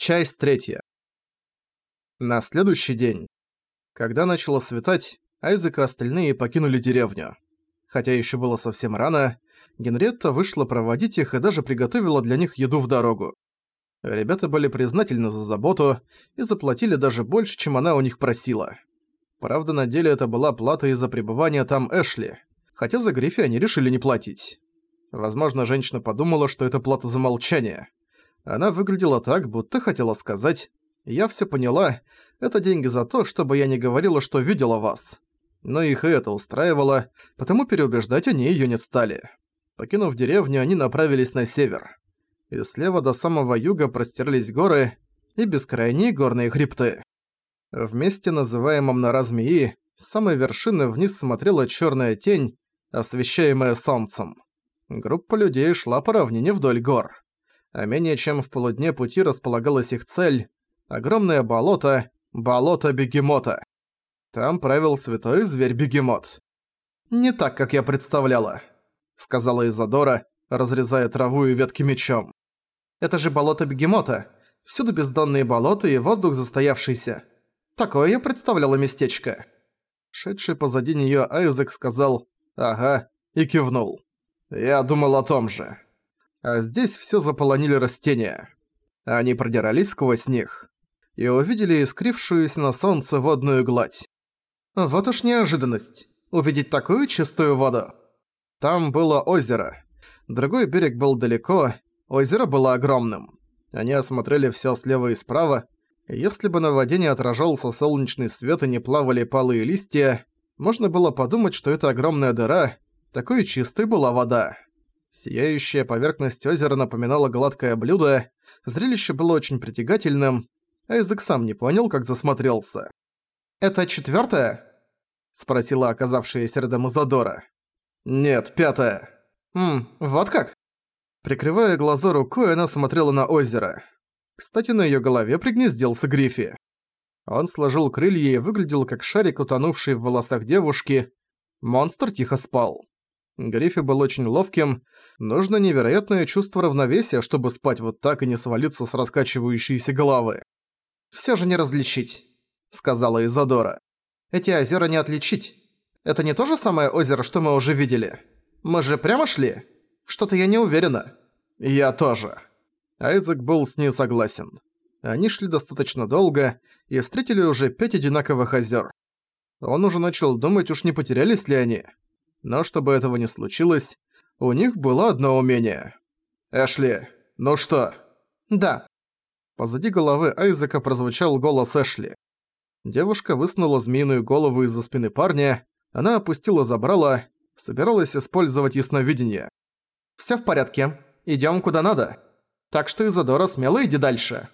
Часть третья. На следующий день, когда начало светать, Айзек и остальные покинули деревню. Хотя еще было совсем рано, Генретта вышла проводить их и даже приготовила для них еду в дорогу. Ребята были признательны за заботу и заплатили даже больше, чем она у них просила. Правда, на деле это была плата из-за пребывания там Эшли, хотя за Гриффи они решили не платить. Возможно, женщина подумала, что это плата за молчание. Она выглядела так, будто хотела сказать «Я всё поняла, это деньги за то, чтобы я не говорила, что видела вас». Но их и это устраивало, потому переубеждать они её не стали. Покинув деревню, они направились на север. И слева до самого юга простирались горы и бескрайние горные хребты. В месте, называемом Нора Змеи, с самой вершины вниз смотрела чёрная тень, освещаемая солнцем. Группа людей шла по равнине вдоль гор а менее чем в полудне пути располагалась их цель – огромное болото, болото Бегемота. Там правил святой зверь-бегемот. «Не так, как я представляла», – сказала Изадора, разрезая траву и ветки мечом. «Это же болото Бегемота. Всюду бездонные болота и воздух застоявшийся. Такое я представляла местечко». Шедший позади неё Айзек сказал «Ага» и кивнул. «Я думал о том же» а здесь всё заполонили растения. Они продирались сквозь них и увидели искрившуюся на солнце водную гладь. Вот уж неожиданность, увидеть такую чистую воду. Там было озеро. Другой берег был далеко, озеро было огромным. Они осмотрели всё слева и справа, если бы на воде не отражался солнечный свет и не плавали палые листья, можно было подумать, что это огромная дыра, такой чистой была вода. Сияющая поверхность озера напоминала гладкое блюдо, зрелище было очень притягательным, а язык сам не понял, как засмотрелся. «Это четвёртое?» — спросила оказавшаяся рядом Изадора. «Нет, пятое». «Ммм, вот как?» Прикрывая глаза рукой, она смотрела на озеро. Кстати, на её голове пригнездился Гриффи. Он сложил крылья и выглядел как шарик, утонувший в волосах девушки. Монстр тихо спал. Гриффи был очень ловким, нужно невероятное чувство равновесия, чтобы спать вот так и не свалиться с раскачивающейся головы. «Всё же не различить», — сказала Изадора. «Эти озера не отличить. Это не то же самое озеро, что мы уже видели? Мы же прямо шли? Что-то я не уверена». «Я тоже». Айзек был с ней согласен. Они шли достаточно долго и встретили уже пять одинаковых озер. Он уже начал думать, уж не потерялись ли они. Но чтобы этого не случилось, у них было одно умение. «Эшли, ну что?» «Да». Позади головы Айзека прозвучал голос Эшли. Девушка высунула змеиную голову из-за спины парня, она опустила забрала, собиралась использовать ясновидение. «Всё в порядке, идём куда надо. Так что Изадора смело иди дальше.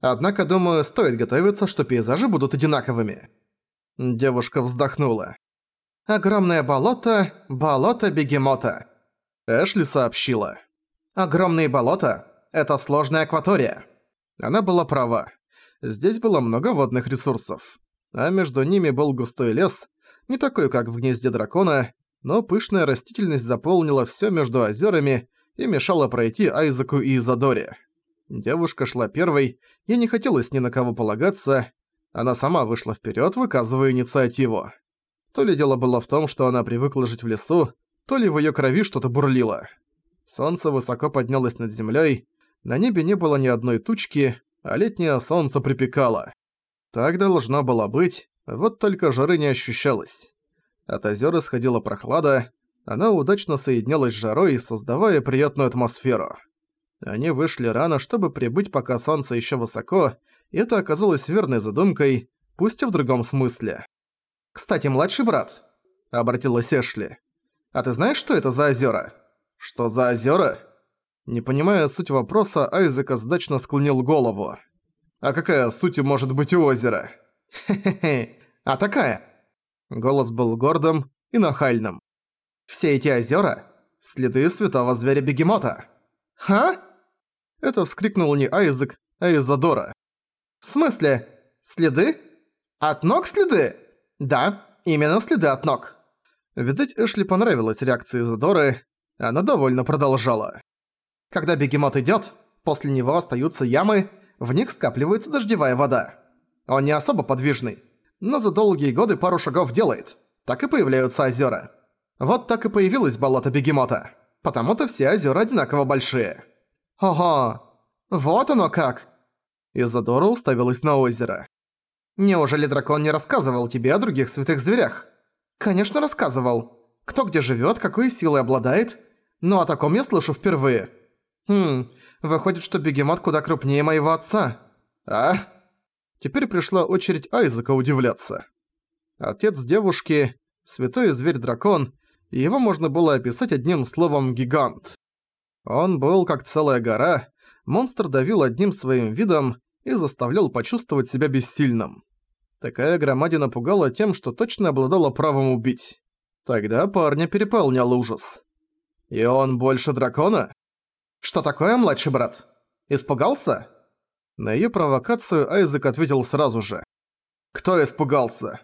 Однако, думаю, стоит готовиться, что пейзажи будут одинаковыми». Девушка вздохнула. Огромное болото, болото бегемота. Эшли сообщила. Огромные болота – это сложная акватория. Она была права. Здесь было много водных ресурсов. А между ними был густой лес, не такой, как в гнезде дракона, но пышная растительность заполнила всё между озерами и мешала пройти Айзеку и Изадоре. Девушка шла первой, ей не хотелось ни на кого полагаться, она сама вышла вперёд, выказывая инициативу. То ли дело было в том, что она привыкла жить в лесу, то ли в её крови что-то бурлило. Солнце высоко поднялось над землёй, на небе не было ни одной тучки, а летнее солнце припекало. Так должно было быть, вот только жары не ощущалось. От озер исходила прохлада, она удачно соединялась с жарой, создавая приятную атмосферу. Они вышли рано, чтобы прибыть, пока солнце ещё высоко, и это оказалось верной задумкой, пусть и в другом смысле. «Кстати, младший брат», — обратилась Эшли. «А ты знаешь, что это за озера? «Что за озера? Не понимая суть вопроса, Айзек сдачно склонил голову. «А какая суть может быть у озера?» «Хе-хе-хе, а такая?» Голос был гордым и нахальным. «Все эти озера — следы святого зверя-бегемота». «Ха?» Это вскрикнул не Айзек, а Изадора. «В смысле? Следы? От ног следы?» «Да, именно следы от ног». Видать, Эшли понравилась реакция Изодоры, она довольно продолжала. «Когда бегемот идёт, после него остаются ямы, в них скапливается дождевая вода. Он не особо подвижный, но за долгие годы пару шагов делает. Так и появляются озера. Вот так и появилось болото Бегемота. Потому-то все озера одинаково большие. Ого, вот оно как! Изодора уставилась на озеро. Неужели дракон не рассказывал тебе о других святых зверях? Конечно, рассказывал. Кто где живёт, какой силой обладает. Но о таком я слышу впервые. Хм, выходит, что бегемот куда крупнее моего отца. А? Теперь пришла очередь Айзека удивляться. Отец девушки, святой зверь-дракон, его можно было описать одним словом «гигант». Он был как целая гора, монстр давил одним своим видом и заставлял почувствовать себя бессильным. Такая громадина пугала тем, что точно обладала правом убить. Тогда парня переполнял ужас. И он больше дракона? Что такое, младший брат? Испугался? На её провокацию Айзек ответил сразу же. «Кто испугался?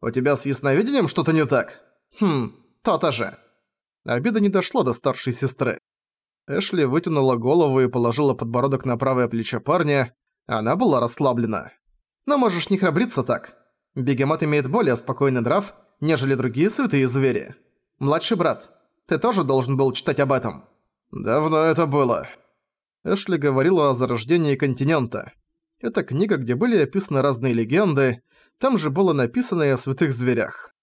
У тебя с ясновидением что-то не так? Хм, то-то же». Обида не дошла до старшей сестры. Эшли вытянула голову и положила подбородок на правое плечо парня. Она была расслаблена. «Но можешь не храбриться так. Бегемот имеет более спокойный нрав, нежели другие святые звери. Младший брат, ты тоже должен был читать об этом». «Давно это было». Эшли говорила о зарождении континента. Это книга, где были описаны разные легенды, там же было написано и о святых зверях.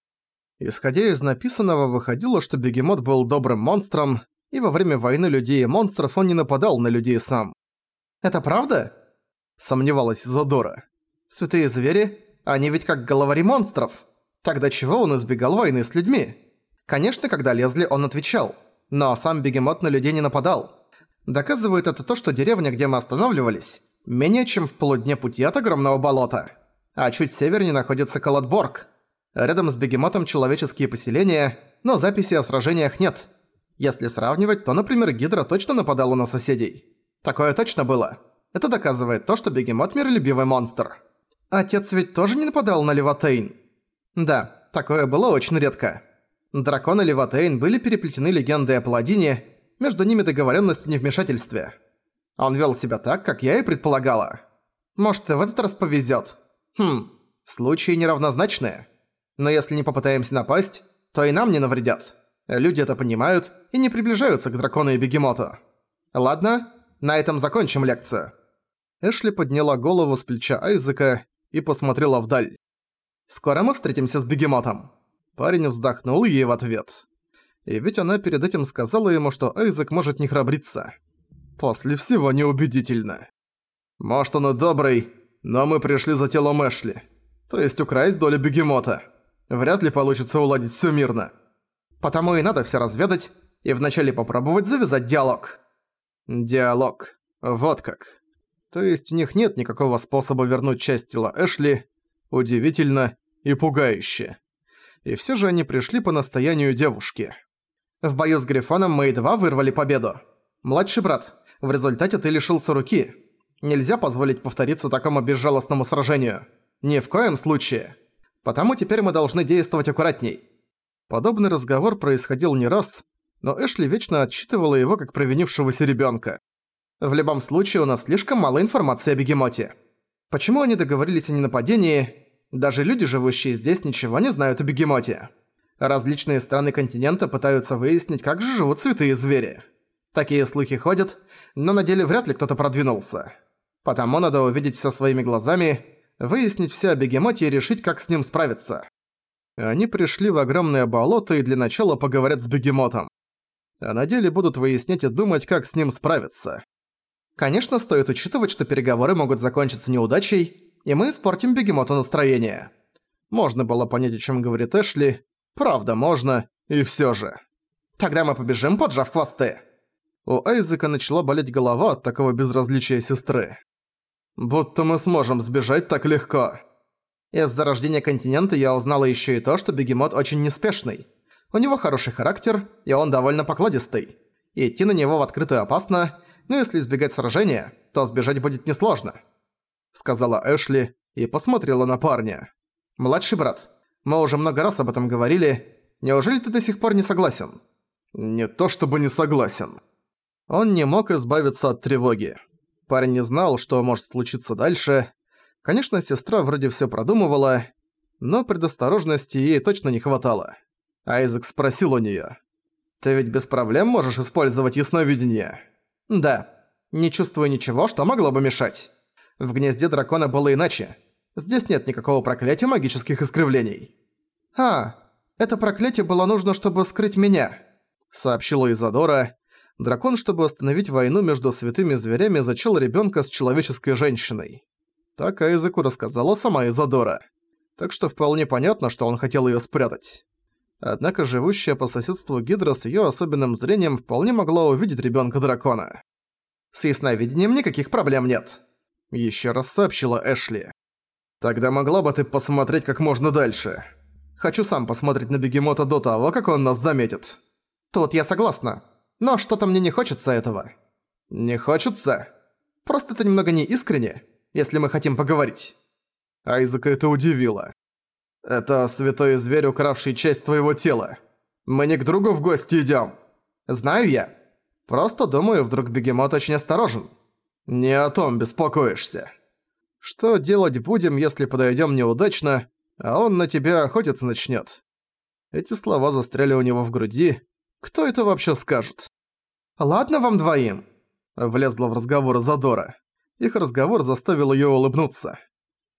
Исходя из написанного, выходило, что бегемот был добрым монстром, и во время войны людей и монстров он не нападал на людей сам. «Это правда?» – сомневалась Задора. «Святые звери? Они ведь как головари монстров. Тогда чего он избегал войны с людьми? Конечно, когда лезли, он отвечал. Но сам бегемот на людей не нападал. Доказывает это то, что деревня, где мы останавливались, менее чем в полудне пути от огромного болота. А чуть севернее находится Калатборг. Рядом с бегемотом человеческие поселения, но записи о сражениях нет. Если сравнивать, то, например, Гидра точно нападала на соседей. Такое точно было. Это доказывает то, что бегемот миролюбивый монстр. Отец ведь тоже не нападал на Леватейн? Да, такое было очень редко. Дракон и Леватейн были переплетены легендой о Паладине, между ними договоренность о невмешательстве. Он вел себя так, как я и предполагала. Может, в этот раз повезет. Хм, случаи неравнозначные. Но если не попытаемся напасть, то и нам не навредят. Люди это понимают и не приближаются к дракону и бегемоту. Ладно, на этом закончим лекцию. Эшли подняла голову с плеча Айзека и посмотрела вдаль. «Скоро мы встретимся с бегемотом». Парень вздохнул ей в ответ. И ведь она перед этим сказала ему, что Айзек может не храбриться. После всего неубедительно. «Может, он и добрый, но мы пришли за телом Эшли. То есть украсть долю бегемота. Вряд ли получится уладить всё мирно. Потому и надо всё разведать и вначале попробовать завязать диалог». Диалог. Вот как. То есть у них нет никакого способа вернуть часть тела Эшли. Удивительно и пугающе. И всё же они пришли по настоянию девушки. В бою с Грифоном мы едва вырвали победу. Младший брат, в результате ты лишился руки. Нельзя позволить повториться такому безжалостному сражению. Ни в коем случае. Потому теперь мы должны действовать аккуратней. Подобный разговор происходил не раз, но Эшли вечно отчитывала его как провинившегося ребёнка. В любом случае у нас слишком мало информации о бегемоте. Почему они договорились о ненападении? Даже люди, живущие здесь, ничего не знают о бегемоте. Различные страны континента пытаются выяснить, как же живут святые звери. Такие слухи ходят, но на деле вряд ли кто-то продвинулся. Потому надо увидеть всё своими глазами, выяснить всё о бегемоте и решить, как с ним справиться. Они пришли в огромное болото и для начала поговорят с бегемотом. А на деле будут выяснять и думать, как с ним справиться. Конечно, стоит учитывать, что переговоры могут закончиться неудачей, и мы испортим бегемоту настроение. Можно было понять, о чем говорит Эшли. Правда, можно, и все же. Тогда мы побежим, поджав хвосты. У Айзека начала болеть голова от такого безразличия сестры. Будто мы сможем сбежать так легко. Из-за рождения континента я узнала еще и то, что бегемот очень неспешный. У него хороший характер, и он довольно покладистый. идти на него в открытую опасно, но если избегать сражения, то сбежать будет несложно», — сказала Эшли и посмотрела на парня. «Младший брат, мы уже много раз об этом говорили. Неужели ты до сих пор не согласен?» «Не то чтобы не согласен». Он не мог избавиться от тревоги. Парень не знал, что может случиться дальше. Конечно, сестра вроде всё продумывала, но предосторожности ей точно не хватало. Айзек спросил у неё. «Ты ведь без проблем можешь использовать ясновидение?» «Да. Не чувствую ничего, что могло бы мешать. В гнезде дракона было иначе. Здесь нет никакого проклятия магических искривлений». «А, это проклятие было нужно, чтобы скрыть меня», — сообщила Изадора. Дракон, чтобы остановить войну между святыми зверями, зачал ребёнка с человеческой женщиной. Так Айзеку рассказала сама Изадора. Так что вполне понятно, что он хотел её спрятать. Однако живущая по соседству Гидра с её особенным зрением вполне могла увидеть ребёнка дракона. «С ясновидением никаких проблем нет», — ещё раз сообщила Эшли. «Тогда могла бы ты посмотреть как можно дальше. Хочу сам посмотреть на бегемота до того, как он нас заметит». «Тут я согласна. Но что-то мне не хочется этого». «Не хочется? Просто это немного неискренне, если мы хотим поговорить». Айзека это удивило. «Это святой зверь, укравший часть твоего тела. Мы не к другу в гости идём». «Знаю я. Просто думаю, вдруг бегемот очень осторожен». «Не о том беспокоишься». «Что делать будем, если подойдём неудачно, а он на тебя охотиться начнёт?» Эти слова застряли у него в груди. Кто это вообще скажет? «Ладно вам двоим», — влезла в разговор Задора. Их разговор заставил её улыбнуться.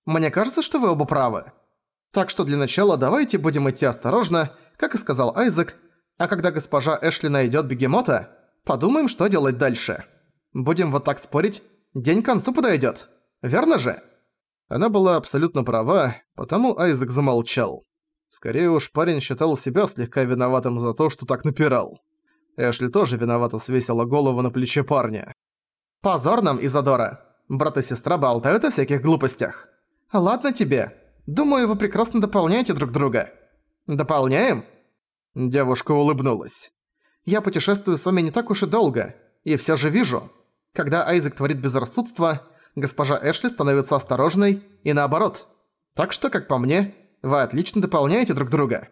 «Мне кажется, что вы оба правы. Так что для начала давайте будем идти осторожно, как и сказал Айзек, а когда госпожа Эшли найдёт бегемота, подумаем, что делать дальше. Будем вот так спорить, день к концу подойдёт. Верно же?» Она была абсолютно права, потому Айзек замолчал. Скорее уж парень считал себя слегка виноватым за то, что так напирал. Эшли тоже виновато свесила голову на плече парня. «Позор нам, Изадора. Брат и сестра болтают о всяких глупостях. Ладно тебе. Думаю, вы прекрасно дополняете друг друга». «Дополняем?» Девушка улыбнулась. «Я путешествую с вами не так уж и долго, и всё же вижу. Когда Айзек творит безрассудство, госпожа Эшли становится осторожной и наоборот. Так что, как по мне, вы отлично дополняете друг друга».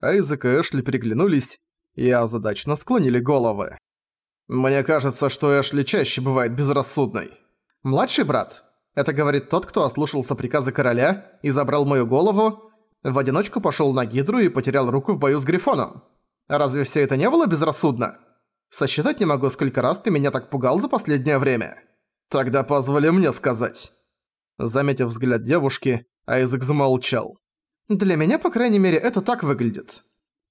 Айзек и Эшли переглянулись, и озадачно склонили головы. «Мне кажется, что Эшли чаще бывает безрассудной. Младший брат? Это говорит тот, кто ослушался приказа короля и забрал мою голову, в одиночку пошёл на Гидру и потерял руку в бою с Грифоном. Разве всё это не было безрассудно? Сосчитать не могу, сколько раз ты меня так пугал за последнее время. Тогда позволи мне сказать». Заметив взгляд девушки, Айзек замолчал. «Для меня, по крайней мере, это так выглядит.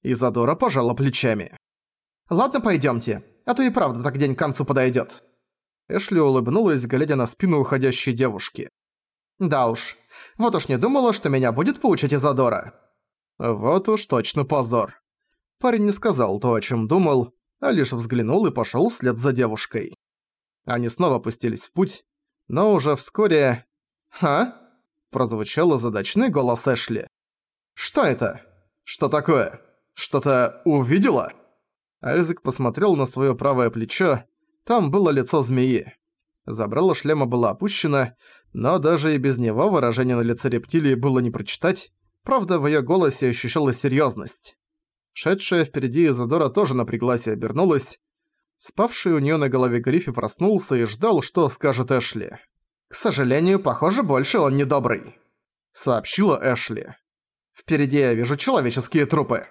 Изадора пожала плечами. «Ладно, пойдёмте, а то и правда так день к концу подойдёт». Эшли улыбнулась, глядя на спину уходящей девушки. «Да уж, вот уж не думала, что меня будет поучить Изадора». «Вот уж точно позор». Парень не сказал то, о чём думал, а лишь взглянул и пошёл вслед за девушкой. Они снова пустились в путь, но уже вскоре... «Ха?» – прозвучал задачный голос Эшли. «Что это? Что такое?» Что-то увидела?» Айзек посмотрел на своё правое плечо. Там было лицо змеи. Забрало шлема было опущено, но даже и без него выражение на лице рептилии было не прочитать. Правда, в её голосе ощущалась серьёзность. Шедшая впереди Изадора тоже напряглась и обернулась. Спавший у неё на голове Гриффи проснулся и ждал, что скажет Эшли. «К сожалению, похоже, больше он недобрый», — сообщила Эшли. «Впереди я вижу человеческие трупы».